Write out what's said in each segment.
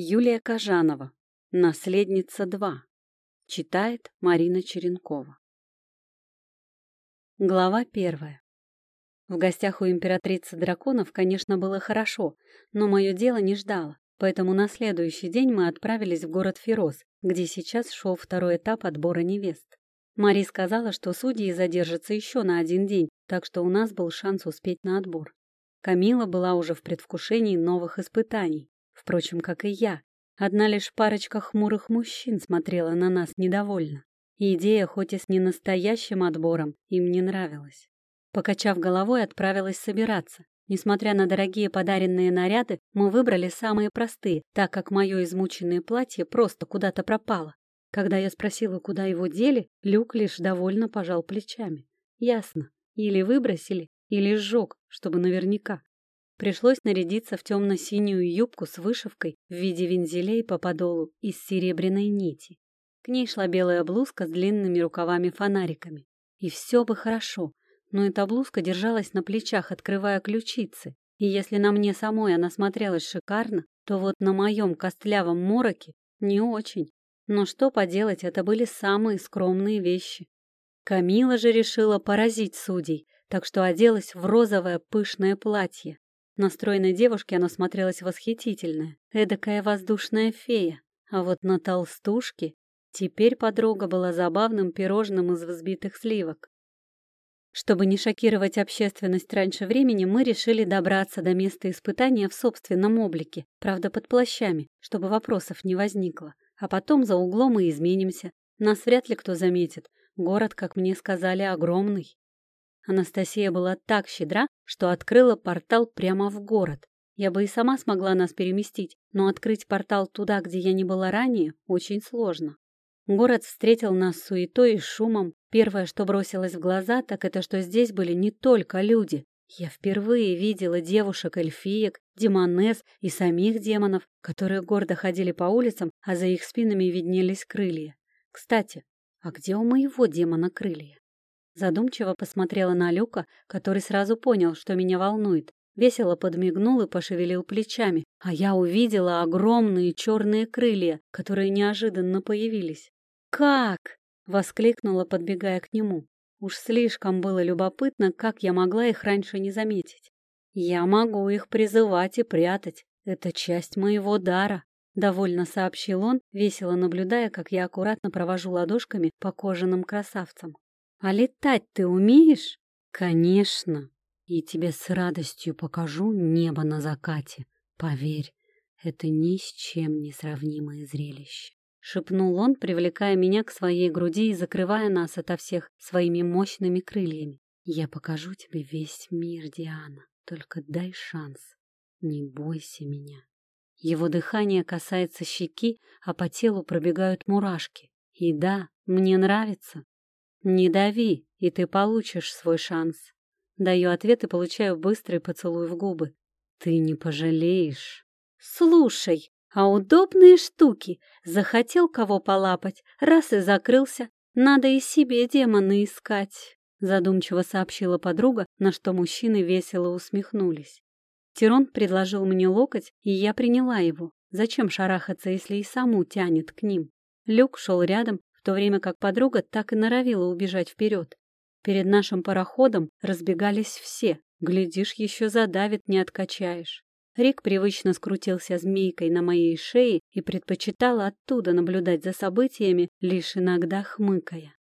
Юлия Кожанова. Наследница 2. Читает Марина Черенкова. Глава первая. В гостях у императрицы драконов, конечно, было хорошо, но мое дело не ждало, поэтому на следующий день мы отправились в город Фероз, где сейчас шел второй этап отбора невест. Мари сказала, что судьи задержатся еще на один день, так что у нас был шанс успеть на отбор. Камила была уже в предвкушении новых испытаний, Впрочем, как и я. Одна лишь парочка хмурых мужчин смотрела на нас недовольно. Идея, хоть и с ненастоящим отбором, им не нравилась. Покачав головой, отправилась собираться. Несмотря на дорогие подаренные наряды, мы выбрали самые простые, так как мое измученное платье просто куда-то пропало. Когда я спросила, куда его дели, Люк лишь довольно пожал плечами. Ясно. Или выбросили, или сжег, чтобы наверняка. Пришлось нарядиться в темно-синюю юбку с вышивкой в виде вензелей по подолу из серебряной нити. К ней шла белая блузка с длинными рукавами-фонариками. И все бы хорошо, но эта блузка держалась на плечах, открывая ключицы. И если на мне самой она смотрелась шикарно, то вот на моем костлявом мороке не очень. Но что поделать, это были самые скромные вещи. Камила же решила поразить судей, так что оделась в розовое пышное платье. На стройной девушке она смотрелась восхитительная, эдакая воздушная фея. А вот на толстушке теперь подруга была забавным пирожным из взбитых сливок. Чтобы не шокировать общественность раньше времени, мы решили добраться до места испытания в собственном облике, правда под плащами, чтобы вопросов не возникло. А потом за углом мы изменимся. Нас вряд ли кто заметит. Город, как мне сказали, огромный. Анастасия была так щедра, что открыла портал прямо в город. Я бы и сама смогла нас переместить, но открыть портал туда, где я не была ранее, очень сложно. Город встретил нас суетой и шумом. Первое, что бросилось в глаза, так это, что здесь были не только люди. Я впервые видела девушек-эльфиек, демонесс и самих демонов, которые гордо ходили по улицам, а за их спинами виднелись крылья. Кстати, а где у моего демона крылья? Задумчиво посмотрела на Люка, который сразу понял, что меня волнует. Весело подмигнул и пошевелил плечами, а я увидела огромные черные крылья, которые неожиданно появились. «Как?» — воскликнула, подбегая к нему. Уж слишком было любопытно, как я могла их раньше не заметить. «Я могу их призывать и прятать. Это часть моего дара», — довольно сообщил он, весело наблюдая, как я аккуратно провожу ладошками по кожаным красавцам. А летать ты умеешь? Конечно. И тебе с радостью покажу небо на закате. Поверь, это ни с чем не сравнимое зрелище. Шепнул он, привлекая меня к своей груди и закрывая нас ото всех своими мощными крыльями. Я покажу тебе весь мир, Диана. Только дай шанс. Не бойся меня. Его дыхание касается щеки, а по телу пробегают мурашки. И да, мне нравится. «Не дави, и ты получишь свой шанс». Даю ответ и получаю быстрый поцелуй в губы. «Ты не пожалеешь». «Слушай, а удобные штуки. Захотел кого полапать, раз и закрылся. Надо и себе демона искать», — задумчиво сообщила подруга, на что мужчины весело усмехнулись. Тирон предложил мне локоть, и я приняла его. Зачем шарахаться, если и саму тянет к ним? Люк шел рядом, в то время как подруга так и норовила убежать вперед. Перед нашим пароходом разбегались все. Глядишь, еще задавит, не откачаешь. Рик привычно скрутился змейкой на моей шее и предпочитал оттуда наблюдать за событиями, лишь иногда хмыкая.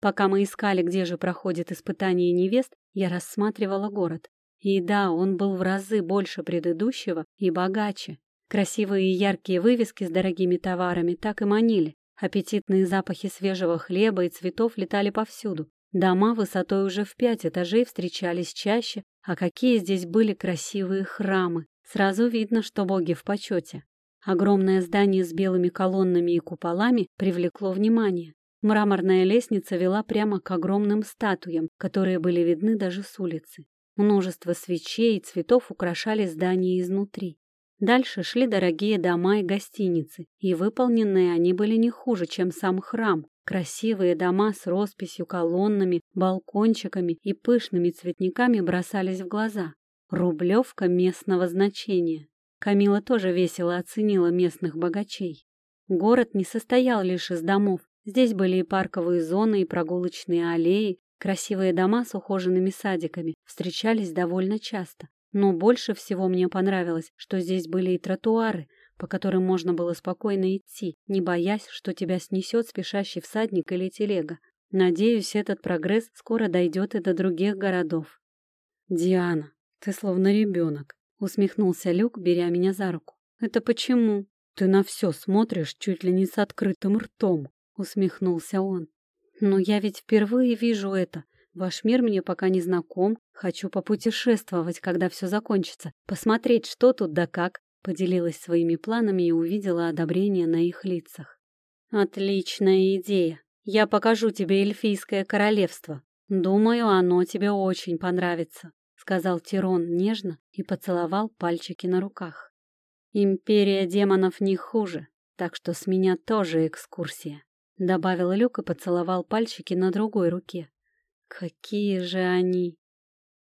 Пока мы искали, где же проходит испытание невест, я рассматривала город. И да, он был в разы больше предыдущего и богаче. Красивые и яркие вывески с дорогими товарами так и манили. Аппетитные запахи свежего хлеба и цветов летали повсюду. Дома высотой уже в пять этажей встречались чаще, а какие здесь были красивые храмы. Сразу видно, что боги в почете. Огромное здание с белыми колоннами и куполами привлекло внимание. Мраморная лестница вела прямо к огромным статуям, которые были видны даже с улицы. Множество свечей и цветов украшали здание изнутри. Дальше шли дорогие дома и гостиницы, и выполненные они были не хуже, чем сам храм. Красивые дома с росписью, колоннами, балкончиками и пышными цветниками бросались в глаза. Рублевка местного значения. Камила тоже весело оценила местных богачей. Город не состоял лишь из домов. Здесь были и парковые зоны, и прогулочные аллеи, красивые дома с ухоженными садиками встречались довольно часто. Но больше всего мне понравилось, что здесь были и тротуары, по которым можно было спокойно идти, не боясь, что тебя снесет спешащий всадник или телега. Надеюсь, этот прогресс скоро дойдет и до других городов. «Диана, ты словно ребенок», — усмехнулся Люк, беря меня за руку. «Это почему?» «Ты на все смотришь чуть ли не с открытым ртом», — усмехнулся он. «Но я ведь впервые вижу это. Ваш мир мне пока не знаком. Хочу попутешествовать, когда все закончится, посмотреть, что тут да как», — поделилась своими планами и увидела одобрение на их лицах. «Отличная идея. Я покажу тебе эльфийское королевство. Думаю, оно тебе очень понравится», — сказал Тирон нежно и поцеловал пальчики на руках. «Империя демонов не хуже, так что с меня тоже экскурсия», — добавил Люк и поцеловал пальчики на другой руке. «Какие же они!»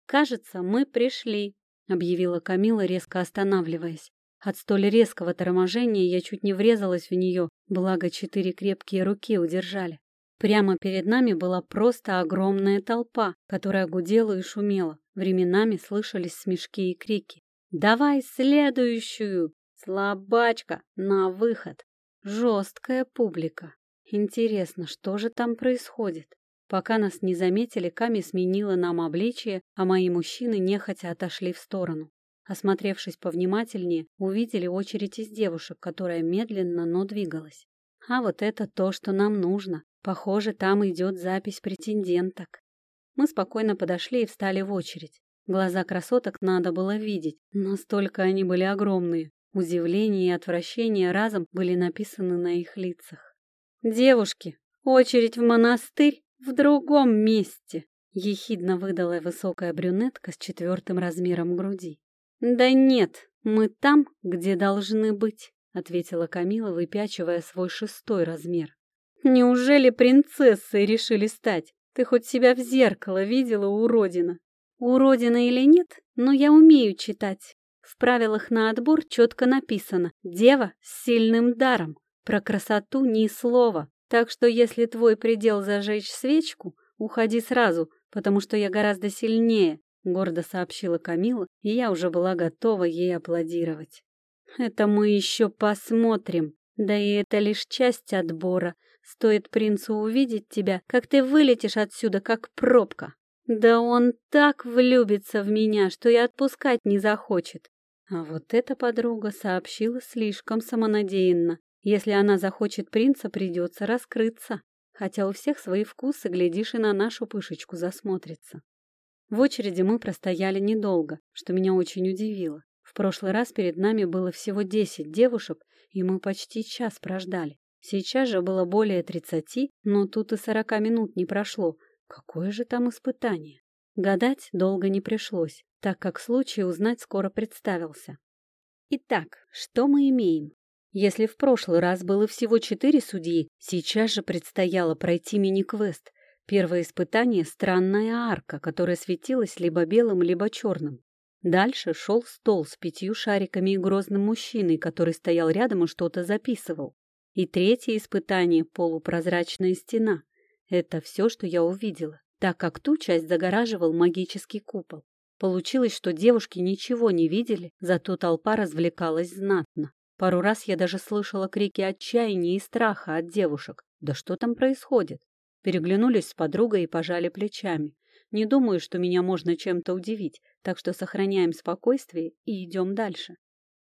«Кажется, мы пришли», — объявила Камила, резко останавливаясь. От столь резкого торможения я чуть не врезалась в нее, благо четыре крепкие руки удержали. Прямо перед нами была просто огромная толпа, которая гудела и шумела. Временами слышались смешки и крики. «Давай следующую! Слабачка! На выход!» Жесткая публика. Интересно, что же там происходит? Пока нас не заметили, Ками сменила нам обличие, а мои мужчины нехотя отошли в сторону. Осмотревшись повнимательнее, увидели очередь из девушек, которая медленно, но двигалась. А вот это то, что нам нужно. Похоже, там идет запись претенденток. Мы спокойно подошли и встали в очередь. Глаза красоток надо было видеть, настолько они были огромные. Удивление и отвращение разом были написаны на их лицах. «Девушки, очередь в монастырь в другом месте!» Ехидно выдала высокая брюнетка с четвертым размером груди. «Да нет, мы там, где должны быть», — ответила Камила, выпячивая свой шестой размер. «Неужели принцессой решили стать? Ты хоть себя в зеркало видела, уродина?» «Уродина или нет, но я умею читать. В правилах на отбор четко написано «Дева с сильным даром». Про красоту ни слова. Так что если твой предел зажечь свечку, уходи сразу, потому что я гораздо сильнее, — гордо сообщила Камила, и я уже была готова ей аплодировать. «Это мы еще посмотрим. Да и это лишь часть отбора. Стоит принцу увидеть тебя, как ты вылетишь отсюда, как пробка. Да он так влюбится в меня, что и отпускать не захочет». А вот эта подруга сообщила слишком самонадеянно. Если она захочет принца, придется раскрыться. Хотя у всех свои вкусы, глядишь, и на нашу пышечку засмотрится. В очереди мы простояли недолго, что меня очень удивило. В прошлый раз перед нами было всего десять девушек, и мы почти час прождали. Сейчас же было более тридцати, но тут и сорока минут не прошло. Какое же там испытание? Гадать долго не пришлось, так как случай узнать скоро представился. Итак, что мы имеем? Если в прошлый раз было всего четыре судьи, сейчас же предстояло пройти мини-квест, Первое испытание — странная арка, которая светилась либо белым, либо черным. Дальше шел стол с пятью шариками и грозным мужчиной, который стоял рядом и что-то записывал. И третье испытание — полупрозрачная стена. Это все, что я увидела, так как ту часть загораживал магический купол. Получилось, что девушки ничего не видели, зато толпа развлекалась знатно. Пару раз я даже слышала крики отчаяния и страха от девушек. Да что там происходит? Переглянулись с подругой и пожали плечами. Не думаю, что меня можно чем-то удивить, так что сохраняем спокойствие и идем дальше.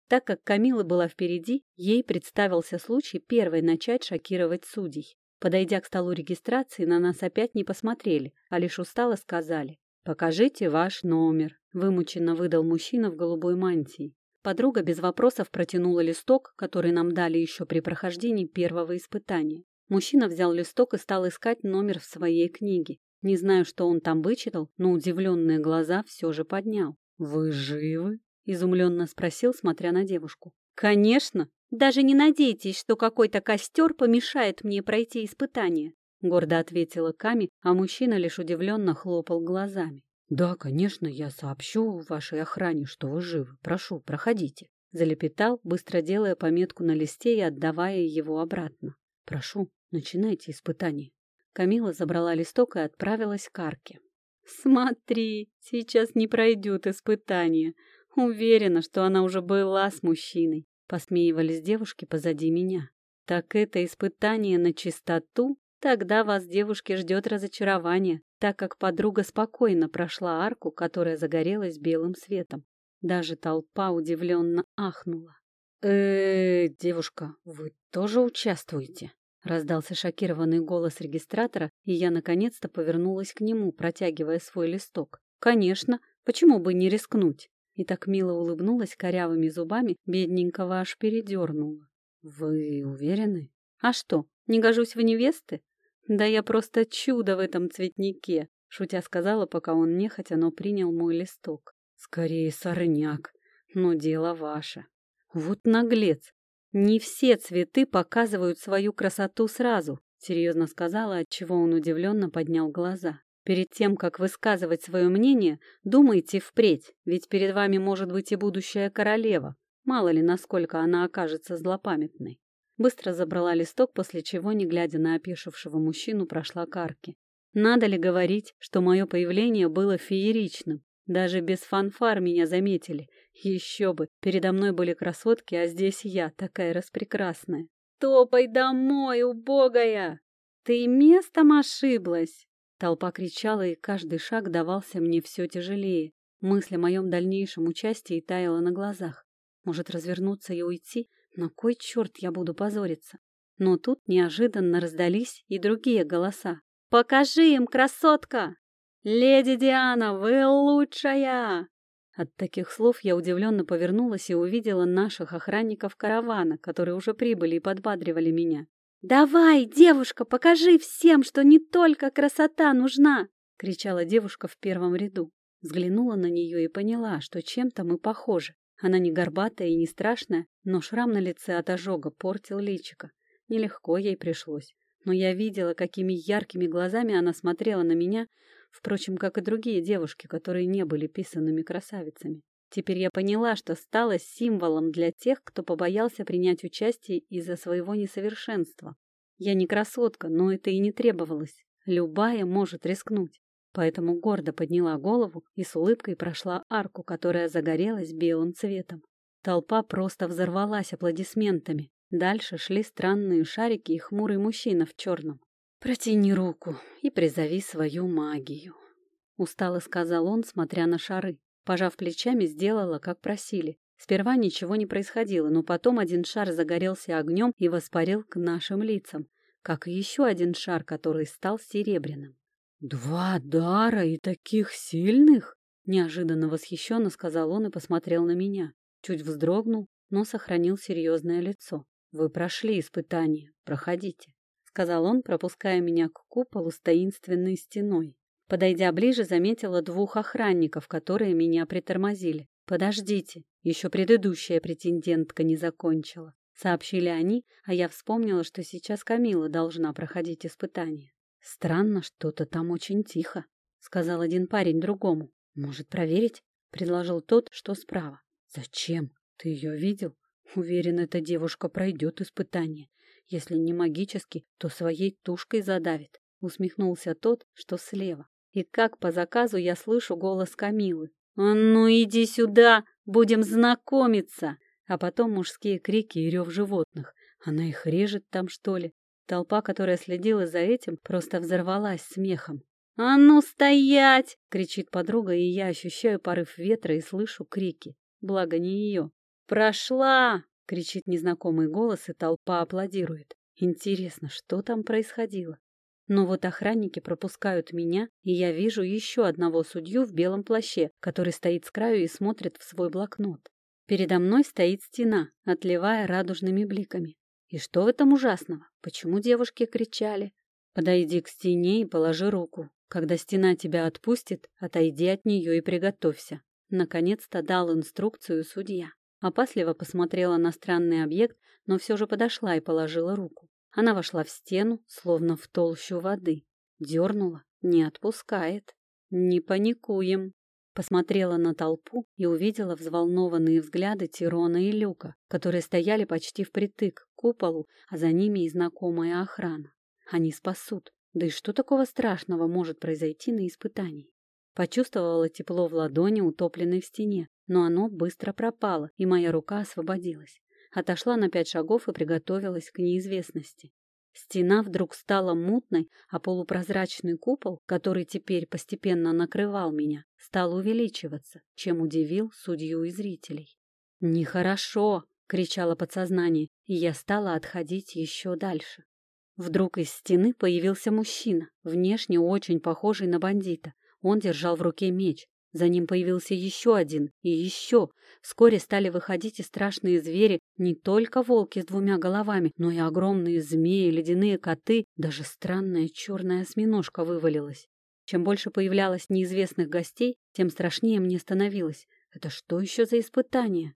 Так как Камила была впереди, ей представился случай первой начать шокировать судей. Подойдя к столу регистрации, на нас опять не посмотрели, а лишь устало сказали «Покажите ваш номер», — вымученно выдал мужчина в голубой мантии. Подруга без вопросов протянула листок, который нам дали еще при прохождении первого испытания. Мужчина взял листок и стал искать номер в своей книге. Не знаю, что он там вычитал, но удивленные глаза все же поднял. «Вы живы?» — изумленно спросил, смотря на девушку. «Конечно! Даже не надейтесь, что какой-то костер помешает мне пройти испытание!» — гордо ответила Ками, а мужчина лишь удивленно хлопал глазами. «Да, конечно, я сообщу вашей охране, что вы живы. Прошу, проходите». Залепетал, быстро делая пометку на листе и отдавая его обратно. «Прошу, начинайте испытание». Камила забрала листок и отправилась к арке. «Смотри, сейчас не пройдет испытание. Уверена, что она уже была с мужчиной», — посмеивались девушки позади меня. «Так это испытание на чистоту? Тогда вас, девушки, ждет разочарование, так как подруга спокойно прошла арку, которая загорелась белым светом. Даже толпа удивленно ахнула. э, девушка, вы тоже участвуете?» Раздался шокированный голос регистратора, и я наконец-то повернулась к нему, протягивая свой листок. «Конечно, почему бы не рискнуть?» И так мило улыбнулась корявыми зубами, бедненького аж передернула. «Вы уверены?» «А что, не гожусь в невесты?» «Да я просто чудо в этом цветнике», — шутя сказала, пока он нехотя, но принял мой листок. «Скорее сорняк, но дело ваше». «Вот наглец! Не все цветы показывают свою красоту сразу, серьезно сказала, отчего он удивленно поднял глаза. Перед тем, как высказывать свое мнение, думайте впредь, ведь перед вами может быть и будущая королева. Мало ли, насколько она окажется злопамятной. Быстро забрала листок, после чего, не глядя на опешившего мужчину, прошла к арке. Надо ли говорить, что мое появление было фееричным? Даже без фанфар меня заметили, еще бы, передо мной были красотки, а здесь я, такая распрекрасная. «Топай домой, убогая! Ты местом ошиблась!» Толпа кричала, и каждый шаг давался мне все тяжелее. Мысль о моем дальнейшем участии таяла на глазах. Может, развернуться и уйти? На кой черт я буду позориться? Но тут неожиданно раздались и другие голоса. «Покажи им, красотка! Леди Диана, вы лучшая!» От таких слов я удивленно повернулась и увидела наших охранников каравана, которые уже прибыли и подбадривали меня. «Давай, девушка, покажи всем, что не только красота нужна!» — кричала девушка в первом ряду. Взглянула на нее и поняла, что чем-то мы похожи. Она не горбатая и не страшная, но шрам на лице от ожога портил личико. Нелегко ей пришлось. Но я видела, какими яркими глазами она смотрела на меня, Впрочем, как и другие девушки, которые не были писанными красавицами. Теперь я поняла, что стала символом для тех, кто побоялся принять участие из-за своего несовершенства. Я не красотка, но это и не требовалось. Любая может рискнуть. Поэтому гордо подняла голову и с улыбкой прошла арку, которая загорелась белым цветом. Толпа просто взорвалась аплодисментами. Дальше шли странные шарики и хмурый мужчина в черном. «Протяни руку и призови свою магию», — устало сказал он, смотря на шары. Пожав плечами, сделала, как просили. Сперва ничего не происходило, но потом один шар загорелся огнем и воспарил к нашим лицам, как и еще один шар, который стал серебряным. «Два дара и таких сильных?» — неожиданно восхищенно сказал он и посмотрел на меня. Чуть вздрогнул, но сохранил серьезное лицо. «Вы прошли испытание. Проходите» сказал он, пропуская меня к куполу с таинственной стеной. Подойдя ближе, заметила двух охранников, которые меня притормозили. «Подождите, еще предыдущая претендентка не закончила», — сообщили они, а я вспомнила, что сейчас Камила должна проходить испытание. «Странно, что-то там очень тихо», — сказал один парень другому. «Может, проверить?» — предложил тот, что справа. «Зачем? Ты ее видел? Уверен, эта девушка пройдет испытание. Если не магически, то своей тушкой задавит. Усмехнулся тот, что слева. И как по заказу я слышу голос Камилы. «А ну иди сюда, будем знакомиться!» А потом мужские крики и рев животных. Она их режет там, что ли? Толпа, которая следила за этим, просто взорвалась смехом. «А ну стоять!» — кричит подруга, и я ощущаю порыв ветра и слышу крики. Благо не ее. «Прошла!» кричит незнакомый голос, и толпа аплодирует. Интересно, что там происходило? Но вот охранники пропускают меня, и я вижу еще одного судью в белом плаще, который стоит с краю и смотрит в свой блокнот. Передо мной стоит стена, отливая радужными бликами. И что в этом ужасного? Почему девушки кричали? Подойди к стене и положи руку. Когда стена тебя отпустит, отойди от нее и приготовься. Наконец-то дал инструкцию судья. Опасливо посмотрела на странный объект, но все же подошла и положила руку. Она вошла в стену, словно в толщу воды. Дернула, не отпускает. Не паникуем. Посмотрела на толпу и увидела взволнованные взгляды Тирона и Люка, которые стояли почти впритык к куполу, а за ними и знакомая охрана. Они спасут. Да и что такого страшного может произойти на испытании? Почувствовала тепло в ладони, утопленной в стене, но оно быстро пропало, и моя рука освободилась. Отошла на пять шагов и приготовилась к неизвестности. Стена вдруг стала мутной, а полупрозрачный купол, который теперь постепенно накрывал меня, стал увеличиваться, чем удивил судью и зрителей. «Нехорошо!» — кричало подсознание, и я стала отходить еще дальше. Вдруг из стены появился мужчина, внешне очень похожий на бандита. Он держал в руке меч. За ним появился еще один и еще. Вскоре стали выходить и страшные звери, не только волки с двумя головами, но и огромные змеи, ледяные коты, даже странная черная осьминожка вывалилась. Чем больше появлялось неизвестных гостей, тем страшнее мне становилось. Это что еще за испытание?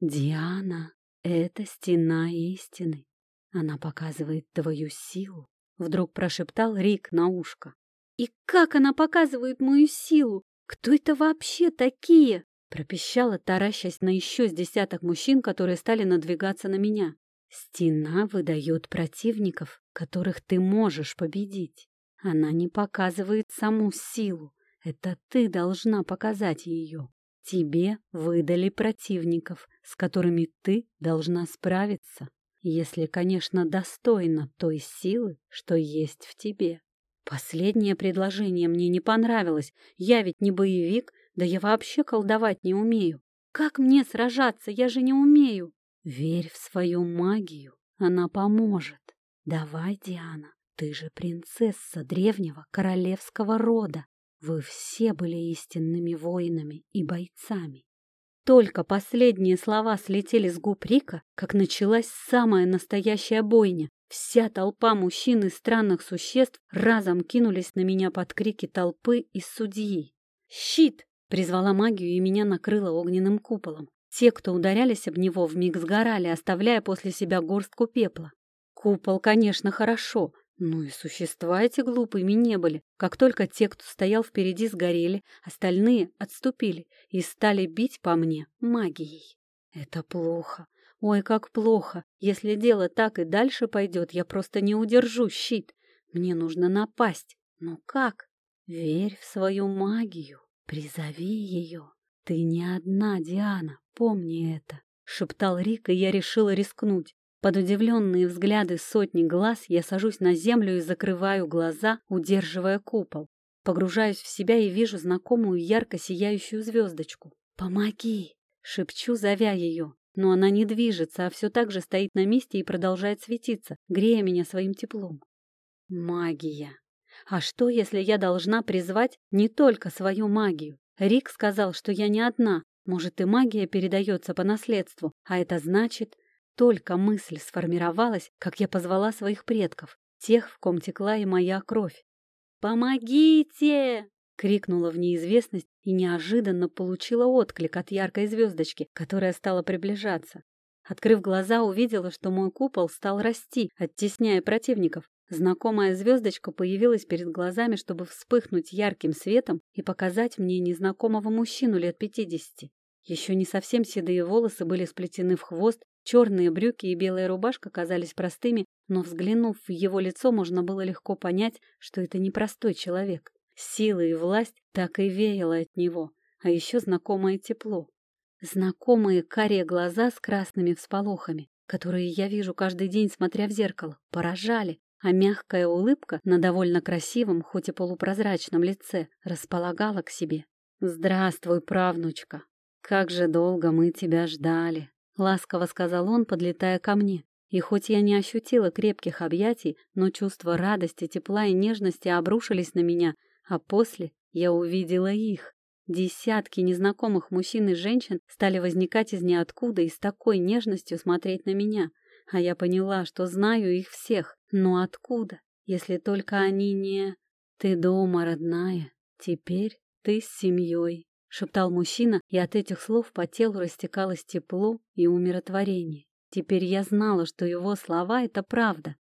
Диана, это стена истины. Она показывает твою силу, вдруг прошептал Рик на ушко. И как она показывает мою силу? Кто это вообще такие? Пропищала, таращась на еще с десяток мужчин, которые стали надвигаться на меня. Стена выдает противников, которых ты можешь победить. Она не показывает саму силу. Это ты должна показать ее. Тебе выдали противников, с которыми ты должна справиться, если, конечно, достойна той силы, что есть в тебе. Последнее предложение мне не понравилось. Я ведь не боевик, да я вообще колдовать не умею. Как мне сражаться? Я же не умею. Верь в свою магию, она поможет. Давай, Диана, ты же принцесса древнего королевского рода. Вы все были истинными воинами и бойцами. Только последние слова слетели с губ Рика, как началась самая настоящая бойня. Вся толпа мужчин и странных существ разом кинулись на меня под крики толпы и судьи. «Щит!» — призвала магию, и меня накрыло огненным куполом. Те, кто ударялись об него, вмиг сгорали, оставляя после себя горстку пепла. Купол, конечно, хорошо, ну и существа эти глупыми не были. Как только те, кто стоял впереди, сгорели, остальные отступили и стали бить по мне магией. Это плохо. Ой, как плохо. Если дело так и дальше пойдет, я просто не удержу щит. Мне нужно напасть. Но как? Верь в свою магию. Призови ее. Ты не одна, Диана, помни это. Шептал Рик, и я решила рискнуть. Под удивленные взгляды сотни глаз я сажусь на землю и закрываю глаза, удерживая купол. Погружаюсь в себя и вижу знакомую ярко сияющую звездочку. «Помоги!» — шепчу, зовя ее но она не движется, а все так же стоит на месте и продолжает светиться, грея меня своим теплом. Магия. А что, если я должна призвать не только свою магию? Рик сказал, что я не одна. Может, и магия передается по наследству, а это значит, только мысль сформировалась, как я позвала своих предков, тех, в ком текла и моя кровь. «Помогите!» Крикнула в неизвестность и неожиданно получила отклик от яркой звездочки, которая стала приближаться. Открыв глаза, увидела, что мой купол стал расти, оттесняя противников. Знакомая звездочка появилась перед глазами, чтобы вспыхнуть ярким светом и показать мне незнакомого мужчину лет пятидесяти. Еще не совсем седые волосы были сплетены в хвост, черные брюки и белая рубашка казались простыми, но, взглянув в его лицо, можно было легко понять, что это непростой человек. Сила и власть так и веяло от него, а еще знакомое тепло. Знакомые карие глаза с красными всполохами, которые я вижу каждый день, смотря в зеркало, поражали, а мягкая улыбка на довольно красивом, хоть и полупрозрачном лице располагала к себе. «Здравствуй, правнучка! Как же долго мы тебя ждали!» — ласково сказал он, подлетая ко мне. И хоть я не ощутила крепких объятий, но чувства радости, тепла и нежности обрушились на меня, а после я увидела их. Десятки незнакомых мужчин и женщин стали возникать из ниоткуда и с такой нежностью смотреть на меня. А я поняла, что знаю их всех. Но откуда, если только они не... «Ты дома, родная. Теперь ты с семьей», — шептал мужчина, и от этих слов по телу растекалось тепло и умиротворение. Теперь я знала, что его слова — это правда.